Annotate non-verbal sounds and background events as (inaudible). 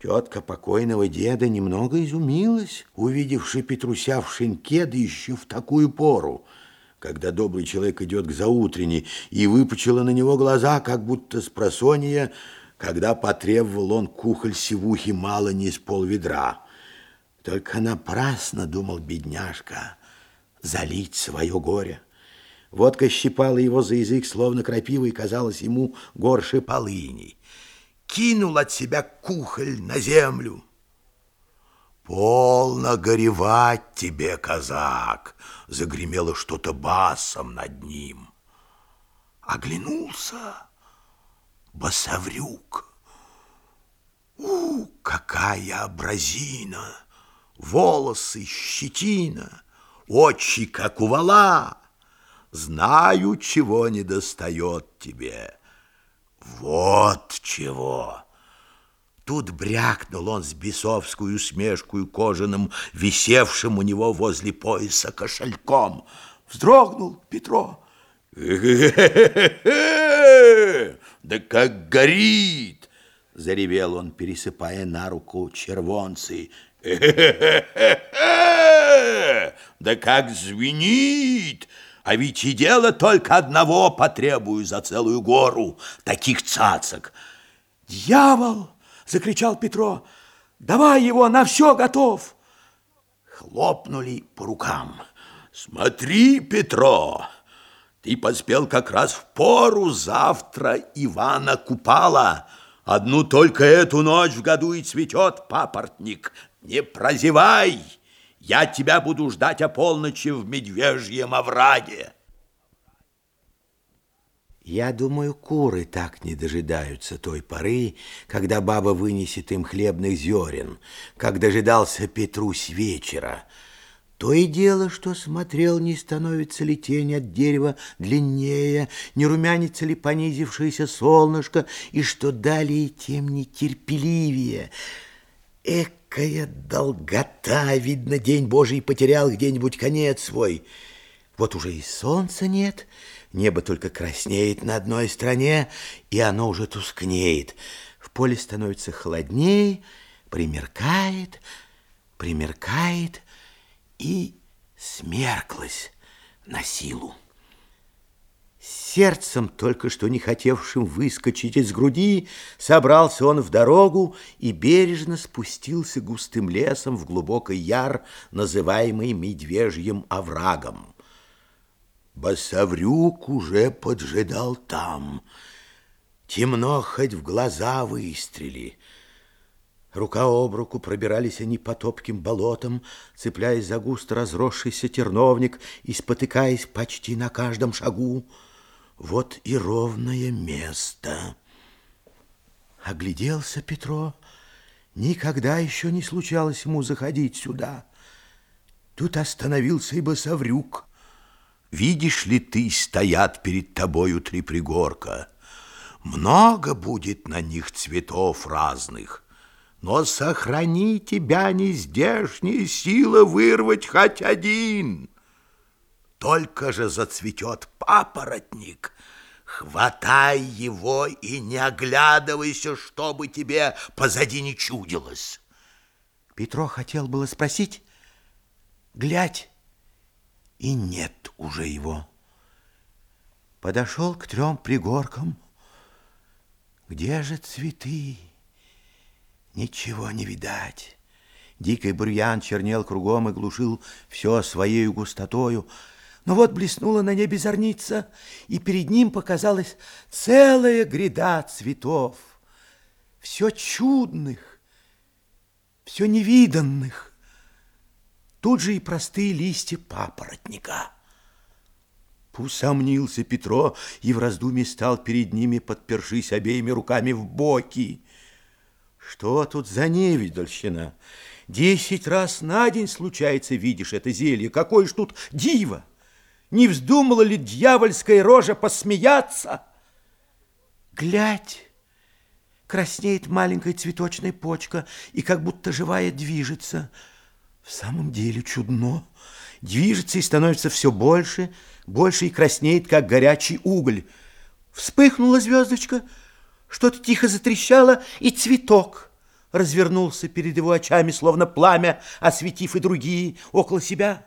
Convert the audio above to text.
Тетка покойного деда немного изумилась, увидевши Петруся в шинке, да еще в такую пору, когда добрый человек идет к заутренней, и выпучила на него глаза, как будто с просонья, когда потребовал он кухоль сивухи мало не с полведра. Только напрасно, думал бедняжка, залить свое горе. Водка щипала его за язык, словно крапива, и казалось ему горше полыней кинул от себя кухоль на землю. «Полно горевать тебе, казак!» — загремело что-то басом над ним. Оглянулся басоврюк. У, какая образина! Волосы, щетина, очи, как у вала. Знаю, чего не достает тебе. Вот чего! Тут брякнул он с бесовскую смешкую кожаным, висевшим у него возле пояса кошельком. Вздрогнул Петро. (laughs) Да как горит! Заревел он, пересыпая на руку червонцы. (laughs) Да как звенит! А ведь и дело только одного потребую за целую гору таких цацок. «Дьявол!» — закричал Петро. «Давай его, на все готов!» Хлопнули по рукам. «Смотри, Петро!» Ты поспел как раз в пору завтра Ивана Купала. Одну только эту ночь в году и цветет папоротник. Не прозевай!» Я тебя буду ждать о полночи в медвежьем овраге. Я думаю, куры так не дожидаются той поры, когда баба вынесет им хлебных зерен, как дожидался Петрусь вечера. То и дело, что смотрел, не становится ли тень от дерева длиннее, не румянится ли понизившееся солнышко, и что далее тем нетерпеливее. Эх, Какая долгота! Видно, день Божий потерял где-нибудь конец свой. Вот уже и солнца нет, небо только краснеет на одной стороне, и оно уже тускнеет. В поле становится холоднее, примеркает, примеркает и смерклась на силу. Сердцем, только что не хотевшим выскочить из груди, собрался он в дорогу и бережно спустился густым лесом в глубокий яр, называемый Медвежьим оврагом. Басаврюк уже поджидал там. Темно хоть в глаза выстрели. Рука об руку пробирались они по топким болотам, цепляясь за густо разросшийся терновник и спотыкаясь почти на каждом шагу. Вот и ровное место. Огляделся Петро. Никогда еще не случалось ему заходить сюда. Тут остановился и босоврюк. Видишь ли ты, стоят перед тобою три пригорка. Много будет на них цветов разных, но сохрани тебя нездешняя сила вырвать хоть один. Только же зацветет папоротник, хватай его и не оглядывайся, чтобы тебе позади не чудилось. Петро хотел было спросить, глядь, и нет уже его. Подошел к трем пригоркам. Где же цветы? Ничего не видать. Дикий бурьян чернел кругом и глушил все своей густотою, но вот блеснула на небе зорница, и перед ним показалась целая гряда цветов, все чудных, все невиданных. Тут же и простые листья папоротника. Усомнился Петро и в раздумье стал перед ними, подпершись обеими руками в боки. Что тут за невидальщина? Десять раз на день случается, видишь это зелье. Какое ж тут диво! Не вздумала ли дьявольская рожа посмеяться? Глядь, краснеет маленькая цветочная почка и как будто живая движется. В самом деле чудно. Движется и становится все больше, больше и краснеет, как горячий уголь. Вспыхнула звездочка, что-то тихо затрещало, и цветок развернулся перед его очами, словно пламя, осветив и другие около себя.